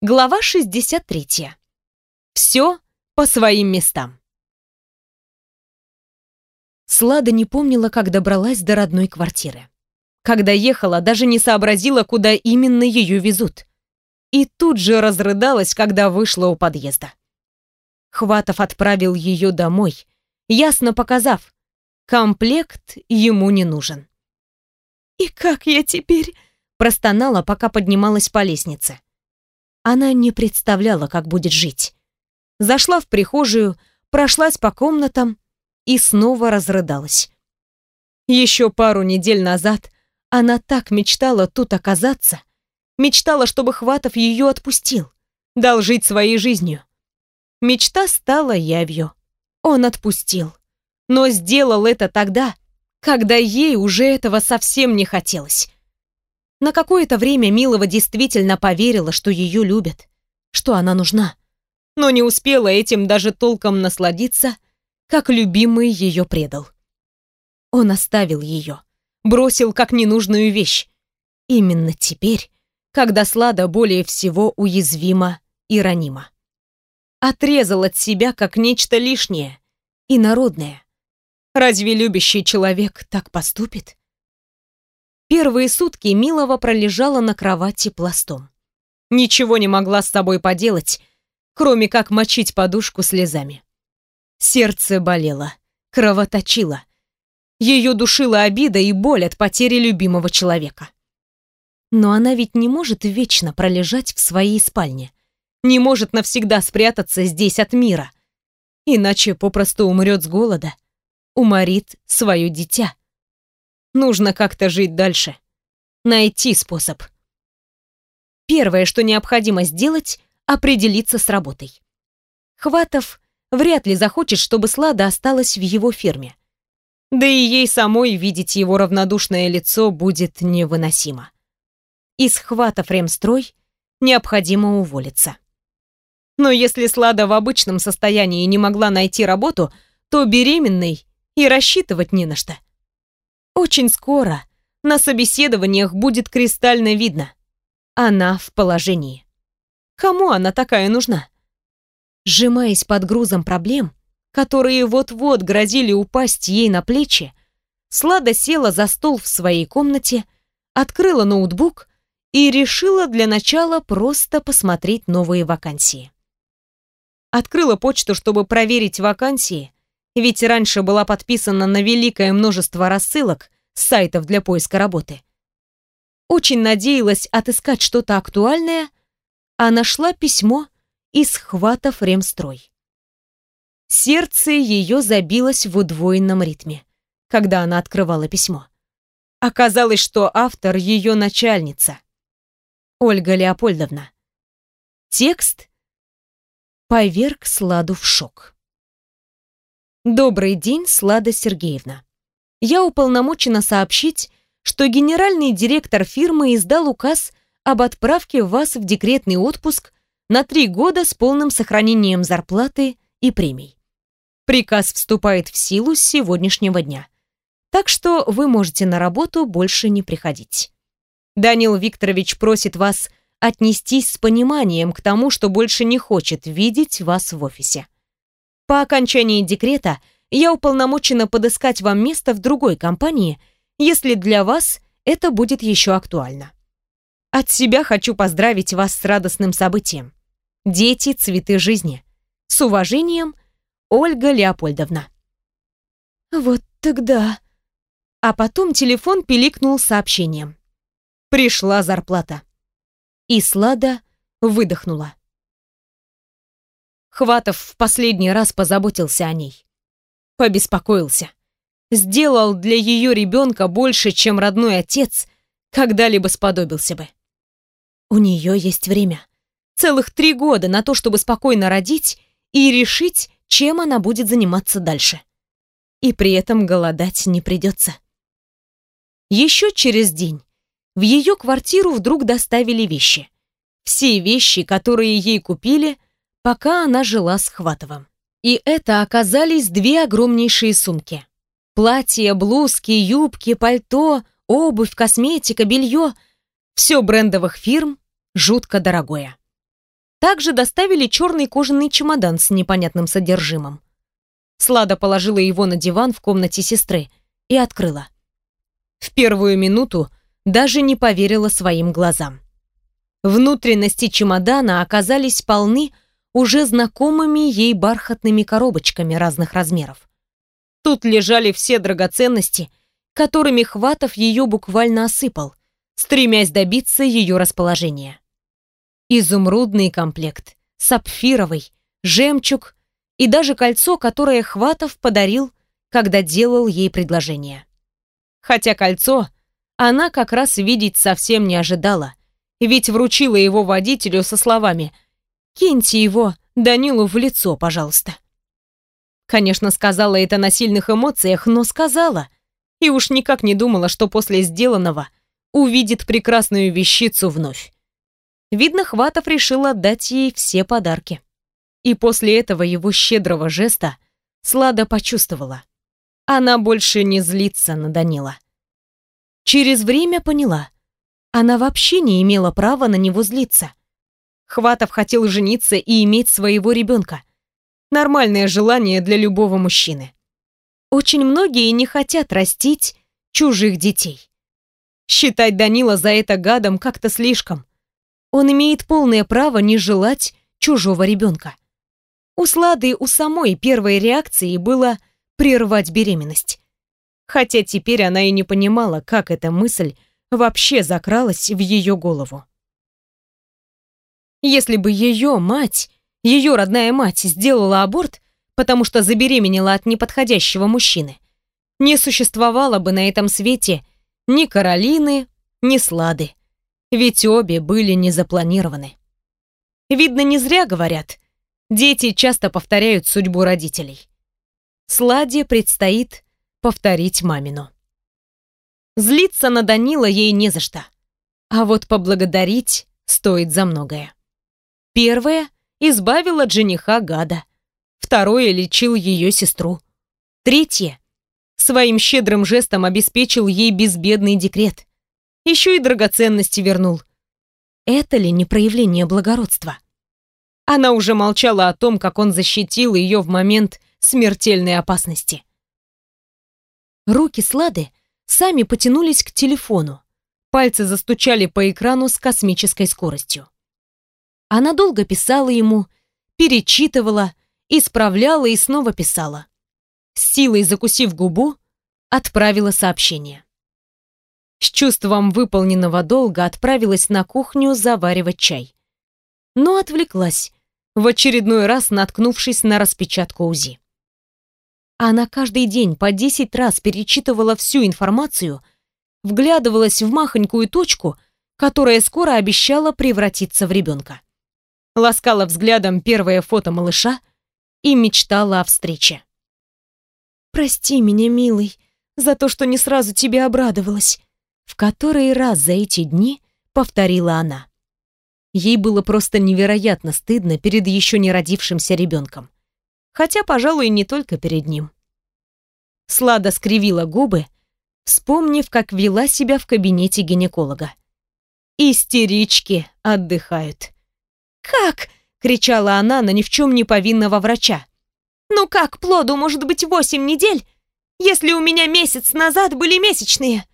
Глава 63. Все по своим местам. Слада не помнила, как добралась до родной квартиры. Когда ехала, даже не сообразила, куда именно ее везут. И тут же разрыдалась, когда вышла у подъезда. Хватов отправил ее домой, ясно показав, комплект ему не нужен. «И как я теперь?» простонала, пока поднималась по лестнице. Она не представляла, как будет жить. Зашла в прихожую, прошлась по комнатам и снова разрыдалась. Еще пару недель назад она так мечтала тут оказаться, мечтала, чтобы Хватов ее отпустил, дал жить своей жизнью. Мечта стала явью. Он отпустил. Но сделал это тогда, когда ей уже этого совсем не хотелось. На какое-то время Милова действительно поверила, что ее любят, что она нужна, но не успела этим даже толком насладиться, как любимый ее предал. Он оставил ее, бросил как ненужную вещь. Именно теперь, когда Слада более всего уязвима и ранима. Отрезал от себя как нечто лишнее и народное. Разве любящий человек так поступит? Первые сутки Милова пролежала на кровати пластом. Ничего не могла с собой поделать, кроме как мочить подушку слезами. Сердце болело, кровоточило. Ее душила обида и боль от потери любимого человека. Но она ведь не может вечно пролежать в своей спальне. Не может навсегда спрятаться здесь от мира. Иначе попросту умрет с голода. Уморит свое дитя. Нужно как-то жить дальше. Найти способ. Первое, что необходимо сделать, определиться с работой. Хватов вряд ли захочет, чтобы Слада осталась в его фирме. Да и ей самой видеть его равнодушное лицо будет невыносимо. Из Хватов ремстрой необходимо уволиться. Но если Слада в обычном состоянии не могла найти работу, то беременной и рассчитывать не на что. Очень скоро на собеседованиях будет кристально видно. Она в положении. Кому она такая нужна? Сжимаясь под грузом проблем, которые вот-вот грозили упасть ей на плечи, Слада села за стол в своей комнате, открыла ноутбук и решила для начала просто посмотреть новые вакансии. Открыла почту, чтобы проверить вакансии, ведь раньше была подписана на великое множество рассылок сайтов для поиска работы. Очень надеялась отыскать что-то актуальное, а нашла письмо из хватов ремстрой. Сердце ее забилось в удвоенном ритме, когда она открывала письмо. Оказалось, что автор ее начальница, Ольга Леопольдовна. Текст поверг Сладу в шок. Добрый день, Слада Сергеевна. Я уполномочена сообщить, что генеральный директор фирмы издал указ об отправке вас в декретный отпуск на три года с полным сохранением зарплаты и премий. Приказ вступает в силу с сегодняшнего дня. Так что вы можете на работу больше не приходить. Данил Викторович просит вас отнестись с пониманием к тому, что больше не хочет видеть вас в офисе. По окончании декрета я уполномочена подыскать вам место в другой компании, если для вас это будет еще актуально. От себя хочу поздравить вас с радостным событием. Дети – цветы жизни. С уважением, Ольга Леопольдовна. Вот тогда. А потом телефон пиликнул сообщением. Пришла зарплата. И Слада выдохнула. Хватов в последний раз позаботился о ней. Побеспокоился. Сделал для ее ребенка больше, чем родной отец когда-либо сподобился бы. У нее есть время. Целых три года на то, чтобы спокойно родить и решить, чем она будет заниматься дальше. И при этом голодать не придется. Еще через день в ее квартиру вдруг доставили вещи. Все вещи, которые ей купили – пока она жила с Хватовым. И это оказались две огромнейшие сумки. Платья, блузки, юбки, пальто, обувь, косметика, белье. Все брендовых фирм, жутко дорогое. Также доставили черный кожаный чемодан с непонятным содержимым. Слада положила его на диван в комнате сестры и открыла. В первую минуту даже не поверила своим глазам. Внутренности чемодана оказались полны уже знакомыми ей бархатными коробочками разных размеров. Тут лежали все драгоценности, которыми Хватов ее буквально осыпал, стремясь добиться ее расположения. Изумрудный комплект, сапфировый, жемчуг и даже кольцо, которое Хватов подарил, когда делал ей предложение. Хотя кольцо она как раз видеть совсем не ожидала, ведь вручила его водителю со словами «Киньте его Данилу в лицо, пожалуйста». Конечно, сказала это на сильных эмоциях, но сказала. И уж никак не думала, что после сделанного увидит прекрасную вещицу вновь. Видно, Хватов решил отдать ей все подарки. И после этого его щедрого жеста Слада почувствовала. Она больше не злится на Данила. Через время поняла. Она вообще не имела права на него злиться. Хватов хотел жениться и иметь своего ребенка. Нормальное желание для любого мужчины. Очень многие не хотят растить чужих детей. Считать Данила за это гадом как-то слишком. Он имеет полное право не желать чужого ребенка. У Слады у самой первой реакцией было прервать беременность. Хотя теперь она и не понимала, как эта мысль вообще закралась в ее голову. Если бы ее мать, ее родная мать, сделала аборт, потому что забеременела от неподходящего мужчины, не существовало бы на этом свете ни Каролины, ни Слады. Ведь обе были не запланированы. Видно, не зря говорят, дети часто повторяют судьбу родителей. Сладе предстоит повторить мамину. Злиться на Данила ей не за что. А вот поблагодарить стоит за многое. Первое — избавил от жениха гада. Второе — лечил ее сестру. Третье — своим щедрым жестом обеспечил ей безбедный декрет. Еще и драгоценности вернул. Это ли не проявление благородства? Она уже молчала о том, как он защитил ее в момент смертельной опасности. Руки Слады сами потянулись к телефону. Пальцы застучали по экрану с космической скоростью. Она долго писала ему, перечитывала, исправляла и снова писала. С силой закусив губу, отправила сообщение. С чувством выполненного долга отправилась на кухню заваривать чай. Но отвлеклась, в очередной раз наткнувшись на распечатку УЗИ. Она каждый день по 10 раз перечитывала всю информацию, вглядывалась в махонькую точку, которая скоро обещала превратиться в ребенка. Ласкала взглядом первое фото малыша и мечтала о встрече. «Прости меня, милый, за то, что не сразу тебе обрадовалась», в который раз за эти дни повторила она. Ей было просто невероятно стыдно перед еще не родившимся ребенком хотя, пожалуй, не только перед ним. Слада скривила губы, вспомнив, как вела себя в кабинете гинеколога. Истерички отдыхают. «Как?» — кричала она на ни в чем не повинного врача. «Ну как плоду может быть восемь недель, если у меня месяц назад были месячные?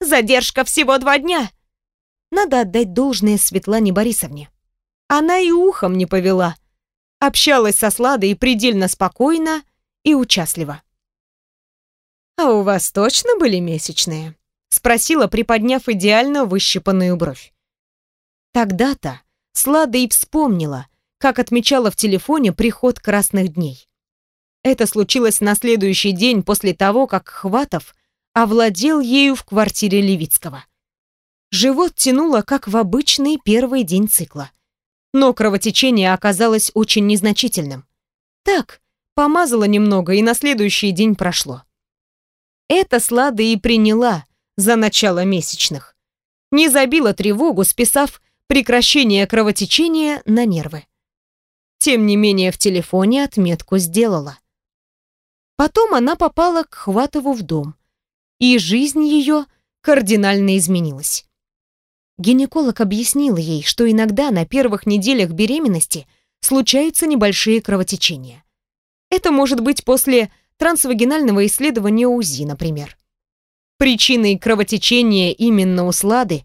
Задержка всего два дня!» Надо отдать должное Светлане Борисовне. Она и ухом не повела — общалась со Сладой предельно спокойно и участливо. «А у вас точно были месячные?» — спросила, приподняв идеально выщипанную бровь. Тогда-то Слада и вспомнила, как отмечала в телефоне приход красных дней. Это случилось на следующий день после того, как Хватов овладел ею в квартире Левицкого. Живот тянуло, как в обычный первый день цикла но кровотечение оказалось очень незначительным. Так, помазала немного, и на следующий день прошло. Это Слада и приняла за начало месячных. Не забила тревогу, списав прекращение кровотечения на нервы. Тем не менее, в телефоне отметку сделала. Потом она попала к Хватову в дом, и жизнь ее кардинально изменилась. Гинеколог объяснил ей, что иногда на первых неделях беременности случаются небольшие кровотечения. Это может быть после трансвагинального исследования УЗИ, например. Причиной кровотечения именно у Слады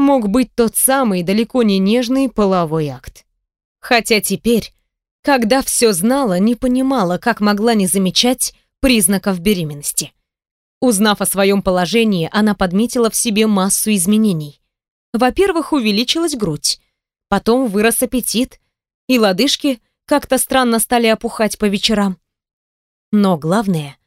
мог быть тот самый далеко не нежный половой акт. Хотя теперь, когда все знала, не понимала, как могла не замечать признаков беременности. Узнав о своем положении, она подметила в себе массу изменений. Во-первых, увеличилась грудь, потом вырос аппетит, и лодыжки как-то странно стали опухать по вечерам. Но главное,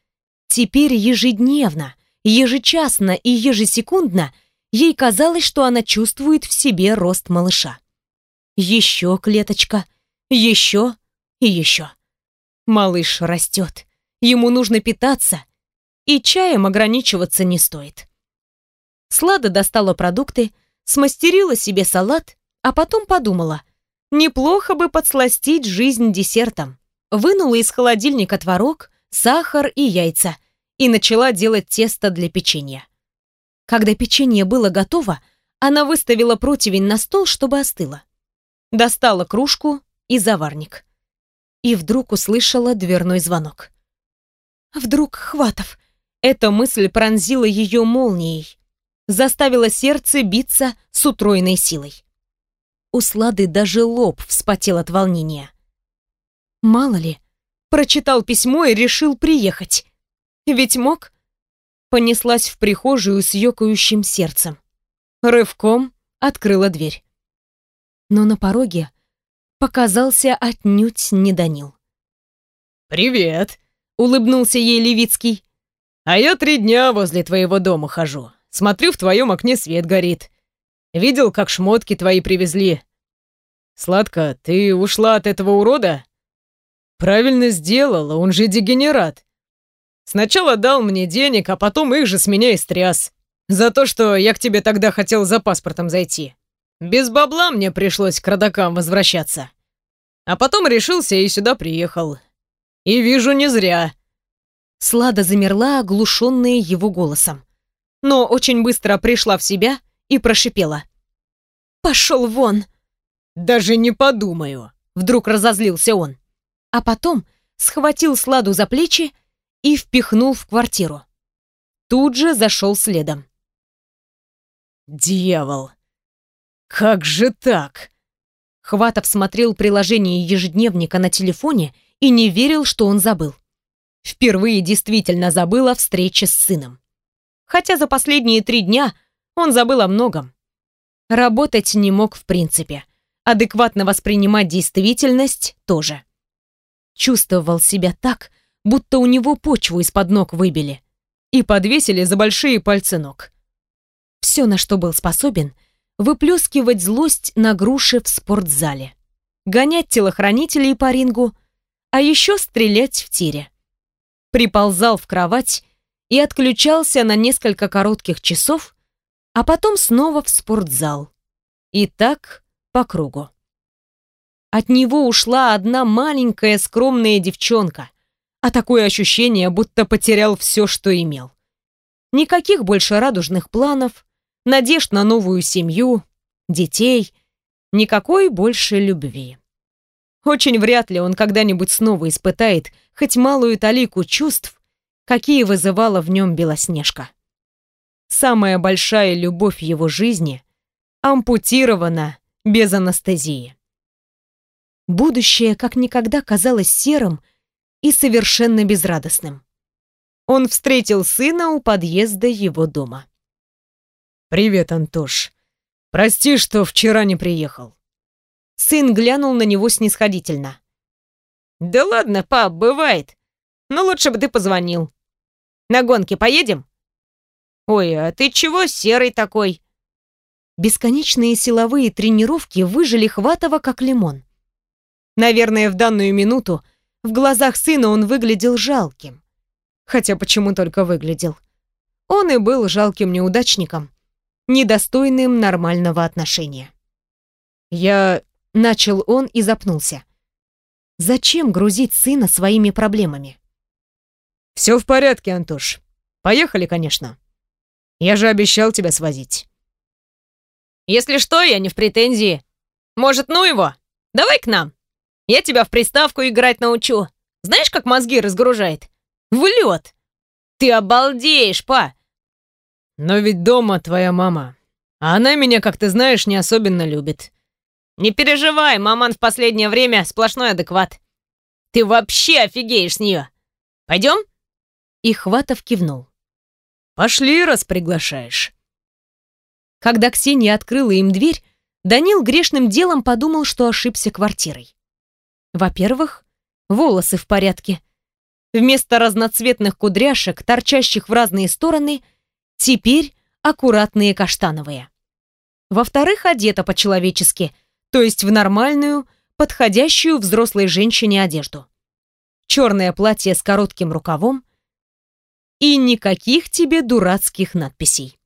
теперь ежедневно, ежечасно и ежесекундно ей казалось, что она чувствует в себе рост малыша. Еще клеточка, еще и еще. Малыш растет, ему нужно питаться, и чаем ограничиваться не стоит. Слада достала продукты, смастерила себе салат, а потом подумала, неплохо бы подсластить жизнь десертом. Вынула из холодильника творог, сахар и яйца и начала делать тесто для печенья. Когда печенье было готово, она выставила противень на стол, чтобы остыло. Достала кружку и заварник. И вдруг услышала дверной звонок. Вдруг Хватов. Эта мысль пронзила ее молнией, заставила сердце биться с утроенной силой. У Слады даже лоб вспотел от волнения. Мало ли, прочитал письмо и решил приехать. Ведь мог. Понеслась в прихожую с ёкающим сердцем. Рывком открыла дверь. Но на пороге показался отнюдь не Данил. «Привет!» — улыбнулся ей Левицкий. «А я три дня возле твоего дома хожу. Смотрю, в твоем окне свет горит. Видел, как шмотки твои привезли. Сладко, ты ушла от этого урода?» Правильно сделала, он же дегенерат. Сначала дал мне денег, а потом их же с меня истряс. За то, что я к тебе тогда хотел за паспортом зайти. Без бабла мне пришлось к родакам возвращаться. А потом решился и сюда приехал. И вижу, не зря. Слада замерла, оглушенная его голосом. Но очень быстро пришла в себя и прошипела. «Пошел вон!» «Даже не подумаю!» Вдруг разозлился он а потом схватил Сладу за плечи и впихнул в квартиру. Тут же зашел следом. «Дьявол! Как же так?» Хватов смотрел приложение ежедневника на телефоне и не верил, что он забыл. Впервые действительно забыл о встрече с сыном. Хотя за последние три дня он забыл о многом. Работать не мог в принципе. Адекватно воспринимать действительность тоже. Чувствовал себя так, будто у него почву из-под ног выбили и подвесили за большие пальцы ног. Все, на что был способен, выплескивать злость на груши в спортзале, гонять телохранителей по рингу, а еще стрелять в тире. Приползал в кровать и отключался на несколько коротких часов, а потом снова в спортзал. И так по кругу. От него ушла одна маленькая скромная девчонка, а такое ощущение, будто потерял все, что имел. Никаких больше радужных планов, надежд на новую семью, детей, никакой больше любви. Очень вряд ли он когда-нибудь снова испытает хоть малую талику чувств, какие вызывала в нем Белоснежка. Самая большая любовь его жизни ампутирована без анестезии. Будущее как никогда казалось серым и совершенно безрадостным. Он встретил сына у подъезда его дома. «Привет, Антош. Прости, что вчера не приехал». Сын глянул на него снисходительно. «Да ладно, пап, бывает. Но лучше бы ты позвонил. На гонки поедем?» «Ой, а ты чего серый такой?» Бесконечные силовые тренировки выжили Хватова как лимон. Наверное, в данную минуту в глазах сына он выглядел жалким. Хотя почему только выглядел? Он и был жалким неудачником, недостойным нормального отношения. Я... Начал он и запнулся. Зачем грузить сына своими проблемами? «Все в порядке, Антош. Поехали, конечно. Я же обещал тебя свозить». Если что, я не в претензии. Может, ну его? Давай к нам. Я тебя в приставку играть научу. Знаешь, как мозги разгружает? В лед. Ты обалдеешь, па. Но ведь дома твоя мама. А она меня, как ты знаешь, не особенно любит. Не переживай, маман в последнее время сплошной адекват. Ты вообще офигеешь с нее. Пойдем? И Хватов кивнул. Пошли, раз приглашаешь. Когда Ксения открыла им дверь, Данил грешным делом подумал, что ошибся квартирой. Во-первых, волосы в порядке. Вместо разноцветных кудряшек, торчащих в разные стороны, теперь аккуратные каштановые. Во-вторых, одета по-человечески, то есть в нормальную, подходящую взрослой женщине одежду. Черное платье с коротким рукавом и никаких тебе дурацких надписей.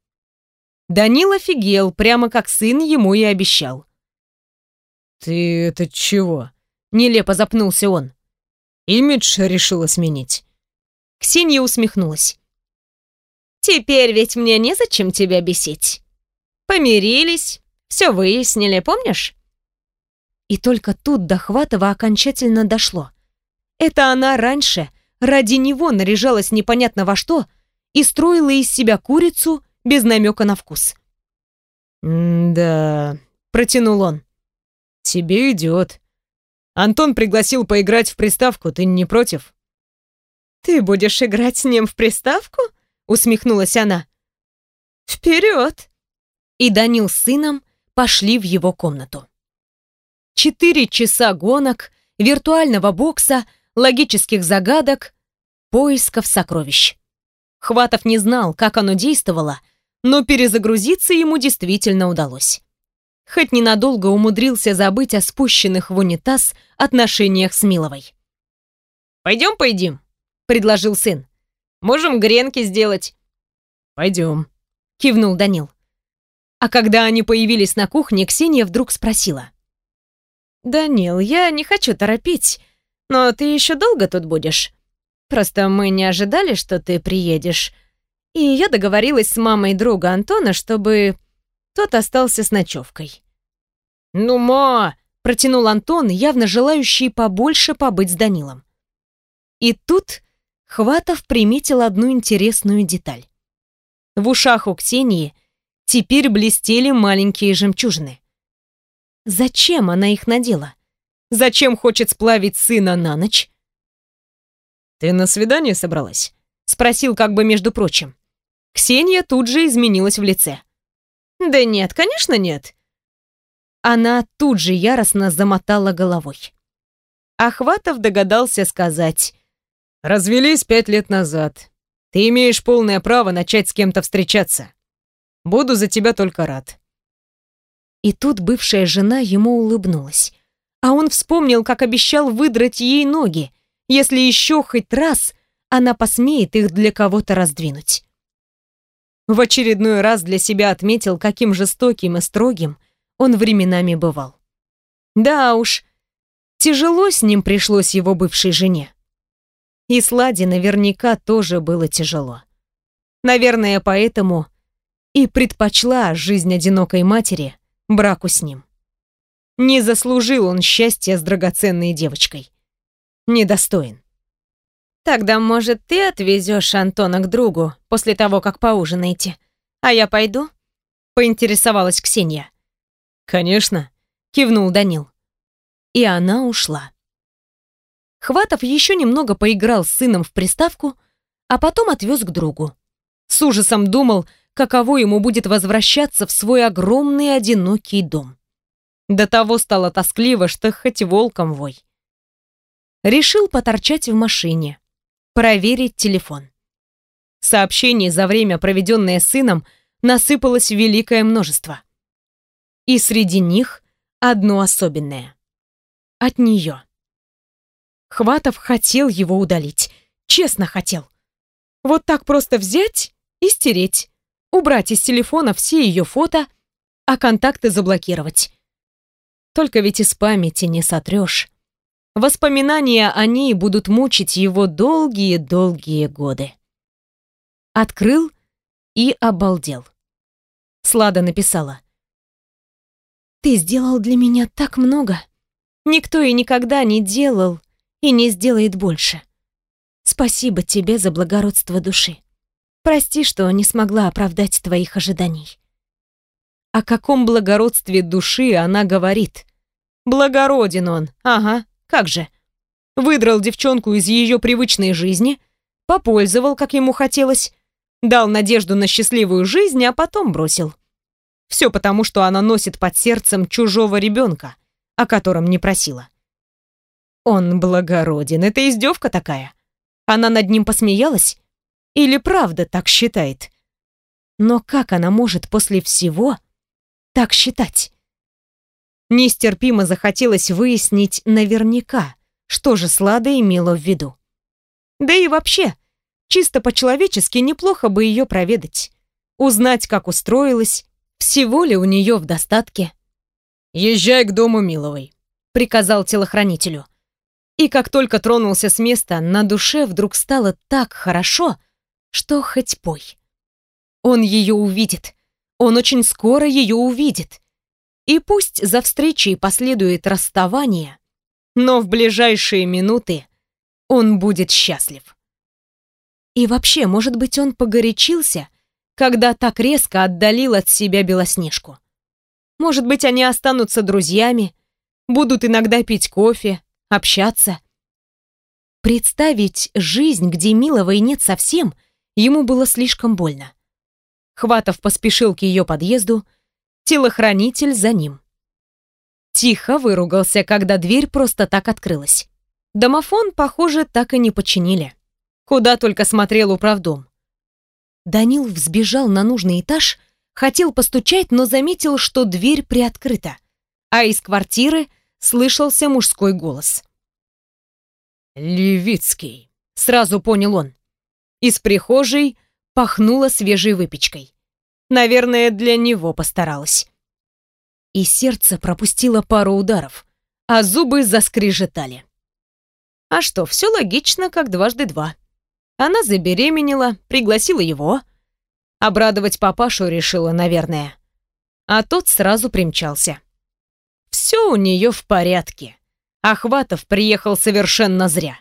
Данил офигел, прямо как сын ему и обещал. «Ты это чего?» — нелепо запнулся он. «Имидж решила сменить?» Ксения усмехнулась. «Теперь ведь мне незачем тебя бесить. Помирились, все выяснили, помнишь?» И только тут до Хватова окончательно дошло. Это она раньше ради него наряжалась непонятно во что и строила из себя курицу без намека на вкус. «Да...» — протянул он. «Тебе идет. Антон пригласил поиграть в приставку, ты не против?» «Ты будешь играть с ним в приставку?» — усмехнулась она. «Вперед!» И Данил с сыном пошли в его комнату. Четыре часа гонок, виртуального бокса, логических загадок, поисков сокровищ. Хватов не знал, как оно действовало, но перезагрузиться ему действительно удалось. Хоть ненадолго умудрился забыть о спущенных в унитаз отношениях с Миловой. «Пойдем поедим», — предложил сын. «Можем гренки сделать». «Пойдем», — кивнул Данил. А когда они появились на кухне, Ксения вдруг спросила. «Данил, я не хочу торопить, но ты еще долго тут будешь? Просто мы не ожидали, что ты приедешь. И я договорилась с мамой друга Антона, чтобы тот остался с ночевкой. «Ну, ма!» — протянул Антон, явно желающий побольше побыть с Данилом. И тут Хватов приметил одну интересную деталь. В ушах у Ксении теперь блестели маленькие жемчужины. Зачем она их надела? Зачем хочет сплавить сына на ночь? «Ты на свидание собралась?» — спросил как бы между прочим. Ксения тут же изменилась в лице. «Да нет, конечно нет». Она тут же яростно замотала головой. Ахватов догадался сказать. «Развелись пять лет назад. Ты имеешь полное право начать с кем-то встречаться. Буду за тебя только рад». И тут бывшая жена ему улыбнулась. А он вспомнил, как обещал выдрать ей ноги, если еще хоть раз она посмеет их для кого-то раздвинуть. В очередной раз для себя отметил, каким жестоким и строгим он временами бывал. Да уж, тяжело с ним пришлось его бывшей жене. И Сладе наверняка тоже было тяжело. Наверное, поэтому и предпочла жизнь одинокой матери браку с ним. Не заслужил он счастья с драгоценной девочкой. Недостоин. Тогда, может, ты отвезешь Антона к другу после того, как поужинаете? А я пойду? Поинтересовалась Ксения. Конечно, кивнул Данил. И она ушла. Хватов еще немного поиграл с сыном в приставку, а потом отвез к другу. С ужасом думал, каково ему будет возвращаться в свой огромный одинокий дом. До того стало тоскливо, что хоть волком вой. Решил поторчать в машине проверить телефон. Сообщений за время, проведенное сыном, насыпалось великое множество. И среди них одно особенное. От нее. Хватов хотел его удалить. Честно хотел. Вот так просто взять и стереть. Убрать из телефона все ее фото, а контакты заблокировать. Только ведь из памяти не сотрешь. Воспоминания о ней будут мучить его долгие-долгие годы. Открыл и обалдел. Слада написала. Ты сделал для меня так много. Никто и никогда не делал и не сделает больше. Спасибо тебе за благородство души. Прости, что не смогла оправдать твоих ожиданий. О каком благородстве души она говорит? Благороден он, ага, как же. Выдрал девчонку из ее привычной жизни, попользовал, как ему хотелось, дал надежду на счастливую жизнь, а потом бросил. Все потому, что она носит под сердцем чужого ребенка, о котором не просила. Он благороден, это издевка такая. Она над ним посмеялась? Или правда так считает? Но как она может после всего так считать? Нестерпимо захотелось выяснить наверняка, что же Слада имела в виду. Да и вообще, чисто по-человечески неплохо бы ее проведать. Узнать, как устроилась, всего ли у нее в достатке. «Езжай к дому Миловой», — приказал телохранителю. И как только тронулся с места, на душе вдруг стало так хорошо, что хоть пой. Он ее увидит. Он очень скоро ее увидит. И пусть за встречей последует расставание, но в ближайшие минуты он будет счастлив. И вообще, может быть, он погорячился, когда так резко отдалил от себя Белоснежку. Может быть, они останутся друзьями, будут иногда пить кофе, общаться. Представить жизнь, где Миловой нет совсем, ему было слишком больно. Хватов поспешил к ее подъезду, телохранитель за ним. Тихо выругался, когда дверь просто так открылась. Домофон, похоже, так и не починили. Куда только смотрел управдом. Данил взбежал на нужный этаж, хотел постучать, но заметил, что дверь приоткрыта, а из квартиры слышался мужской голос. «Левицкий», — сразу понял он. Из прихожей пахнуло свежей выпечкой. Наверное, для него постаралась. И сердце пропустило пару ударов, а зубы заскрежетали. А что, все логично, как дважды два. Она забеременела, пригласила его. Обрадовать папашу решила, наверное. А тот сразу примчался. Все у нее в порядке. Ахватов приехал совершенно зря.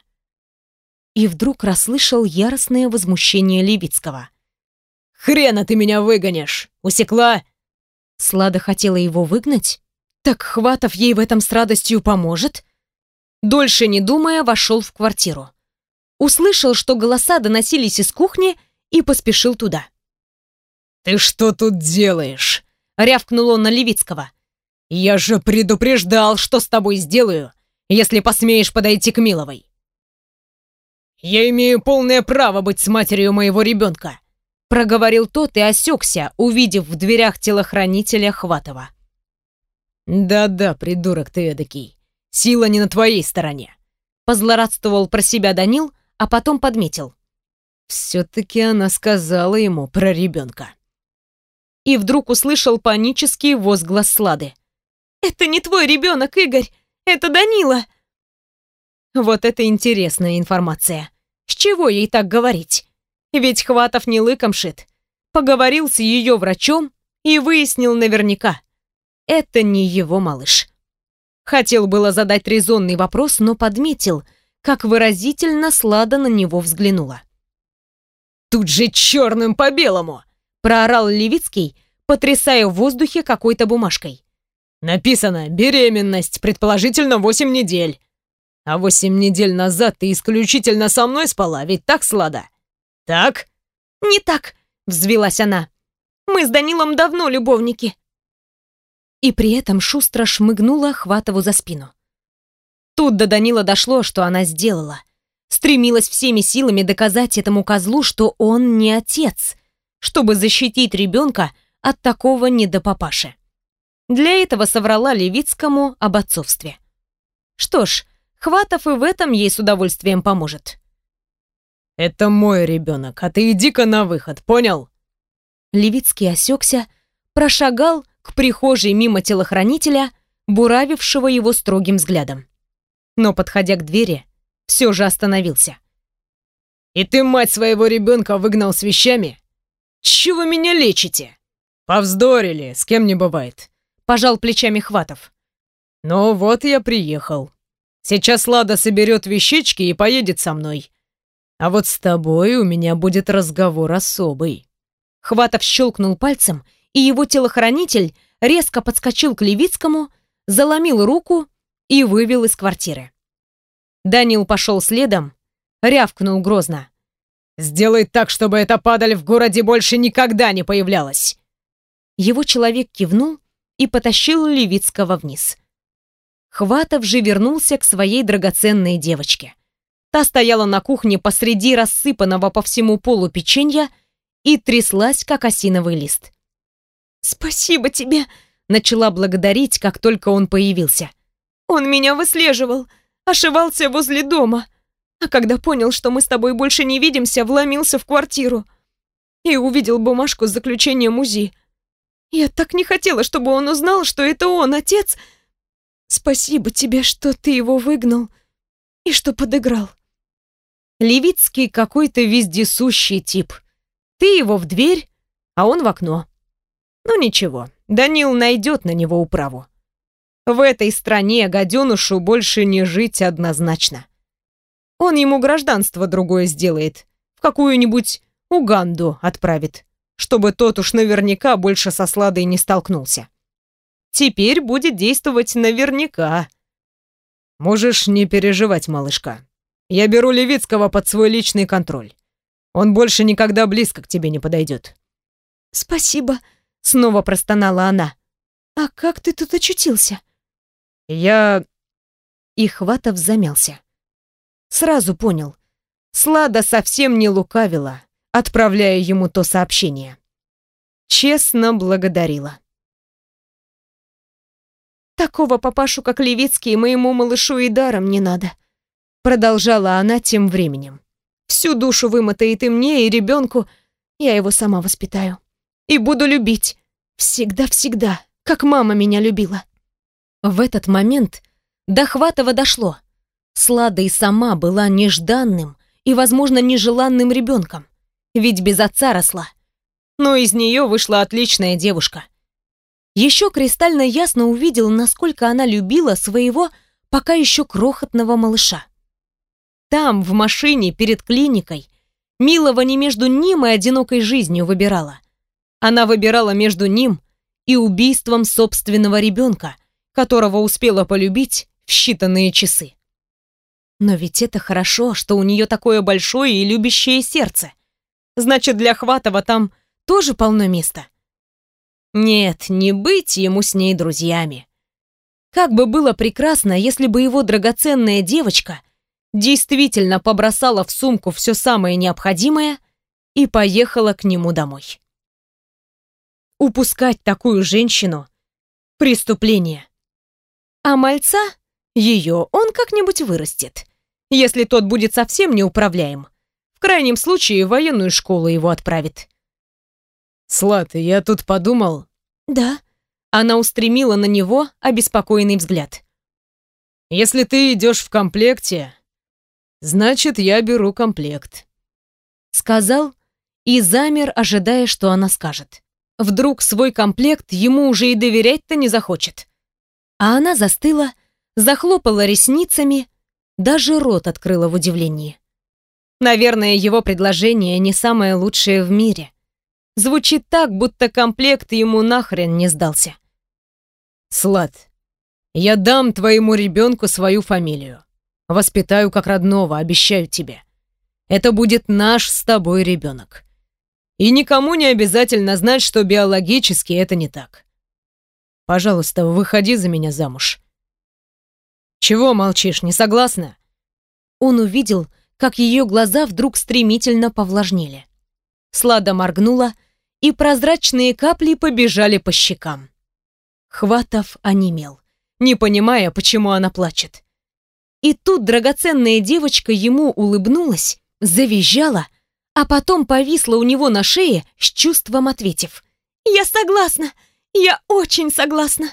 И вдруг расслышал яростное возмущение Левицкого. «Хрена ты меня выгонишь! Усекла?» Слада хотела его выгнать? Так Хватов ей в этом с радостью поможет? Дольше не думая, вошел в квартиру. Услышал, что голоса доносились из кухни и поспешил туда. «Ты что тут делаешь?» — рявкнул он на Левицкого. «Я же предупреждал, что с тобой сделаю, если посмеешь подойти к Миловой». «Я имею полное право быть с матерью моего ребенка», — проговорил тот и осекся, увидев в дверях телохранителя Хватова. «Да-да, придурок ты эдакий. Сила не на твоей стороне», — позлорадствовал про себя Данил, а потом подметил. Все-таки она сказала ему про ребенка. И вдруг услышал панический возглас Слады. «Это не твой ребенок, Игорь! Это Данила!» Вот это интересная информация. С чего ей так говорить? Ведь Хватов не лыком шит. Поговорил с ее врачом и выяснил наверняка. Это не его малыш. Хотел было задать резонный вопрос, но подметил, как выразительно Слада на него взглянула. «Тут же черным по белому!» — проорал Левицкий, потрясая в воздухе какой-то бумажкой. «Написано «Беременность, предположительно, восемь недель». А восемь недель назад ты исключительно со мной спала, ведь так, Слада? Так?» «Не так», — взвилась она. «Мы с Данилом давно любовники». И при этом шустро шмыгнула Хватову за спину. Тут до Данила дошло, что она сделала. Стремилась всеми силами доказать этому козлу, что он не отец, чтобы защитить ребенка от такого недопапаши. Для этого соврала Левицкому об отцовстве. Что ж, Хватов и в этом ей с удовольствием поможет. «Это мой ребенок, а ты иди-ка на выход, понял?» Левицкий осекся, прошагал к прихожей мимо телохранителя, буравившего его строгим взглядом но, подходя к двери, все же остановился. «И ты мать своего ребенка выгнал с вещами? Чего вы меня лечите? Повздорили, с кем не бывает. Пожал плечами Хватов. Ну вот я приехал. Сейчас Лада соберет вещички и поедет со мной. А вот с тобой у меня будет разговор особый. Хватов щелкнул пальцем, и его телохранитель резко подскочил к Левицкому, заломил руку и вывел из квартиры. Данил пошел следом, рявкнул грозно. «Сделай так, чтобы эта падаль в городе больше никогда не появлялась!» Его человек кивнул и потащил Левицкого вниз. Хватов же вернулся к своей драгоценной девочке. Та стояла на кухне посреди рассыпанного по всему полу печенья и тряслась, как осиновый лист. «Спасибо тебе!» — начала благодарить, как только он появился. «Он меня выслеживал, ошивался возле дома, а когда понял, что мы с тобой больше не видимся, вломился в квартиру и увидел бумажку с заключением УЗИ. Я так не хотела, чтобы он узнал, что это он, отец. Спасибо тебе, что ты его выгнал и что подыграл. Левицкий какой-то вездесущий тип. Ты его в дверь, а он в окно. Ну ничего, Данил найдет на него управу. В этой стране гаденушу больше не жить однозначно. Он ему гражданство другое сделает, в какую-нибудь Уганду отправит чтобы тот уж наверняка больше со Сладой не столкнулся. Теперь будет действовать наверняка. Можешь не переживать, малышка. Я беру Левицкого под свой личный контроль. Он больше никогда близко к тебе не подойдет. Спасибо, снова простонала она. А как ты тут очутился? Я... И Хватов замялся. Сразу понял. Слада совсем не лукавила, отправляя ему то сообщение. Честно благодарила. «Такого папашу, как Левицкий, моему малышу и даром не надо», продолжала она тем временем. «Всю душу вымотает и мне, и ребенку. Я его сама воспитаю. И буду любить. Всегда-всегда, как мама меня любила». В этот момент до Хватова дошло. Слада и сама была нежданным и, возможно, нежеланным ребенком ведь без отца росла. Но из нее вышла отличная девушка. Еще кристально ясно увидел, насколько она любила своего пока еще крохотного малыша. Там, в машине, перед клиникой, Милова не между ним и одинокой жизнью выбирала. Она выбирала между ним и убийством собственного ребенка, которого успела полюбить в считанные часы. Но ведь это хорошо, что у нее такое большое и любящее сердце. Значит, для Хватова там тоже полно места. Нет, не быть ему с ней друзьями. Как бы было прекрасно, если бы его драгоценная девочка действительно побросала в сумку все самое необходимое и поехала к нему домой. Упускать такую женщину — преступление. А мальца, ее, он как-нибудь вырастет, если тот будет совсем неуправляем в крайнем случае, в военную школу его отправит. «Слад, я тут подумал...» «Да». Она устремила на него обеспокоенный взгляд. «Если ты идешь в комплекте, значит, я беру комплект». Сказал и замер, ожидая, что она скажет. Вдруг свой комплект ему уже и доверять-то не захочет. А она застыла, захлопала ресницами, даже рот открыла в удивлении. Наверное, его предложение не самое лучшее в мире. Звучит так, будто комплект ему нахрен не сдался. Слад, я дам твоему ребенку свою фамилию. Воспитаю как родного, обещаю тебе. Это будет наш с тобой ребенок. И никому не обязательно знать, что биологически это не так. Пожалуйста, выходи за меня замуж. Чего молчишь, не согласна? Он увидел, как ее глаза вдруг стремительно повлажнели. Слада моргнула, и прозрачные капли побежали по щекам. Хватов онемел, не понимая, почему она плачет. И тут драгоценная девочка ему улыбнулась, завизжала, а потом повисла у него на шее с чувством ответив. «Я согласна! Я очень согласна!»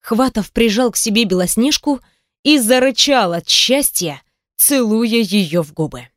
Хватов прижал к себе Белоснежку и зарычал от счастья, целуя ее в губы.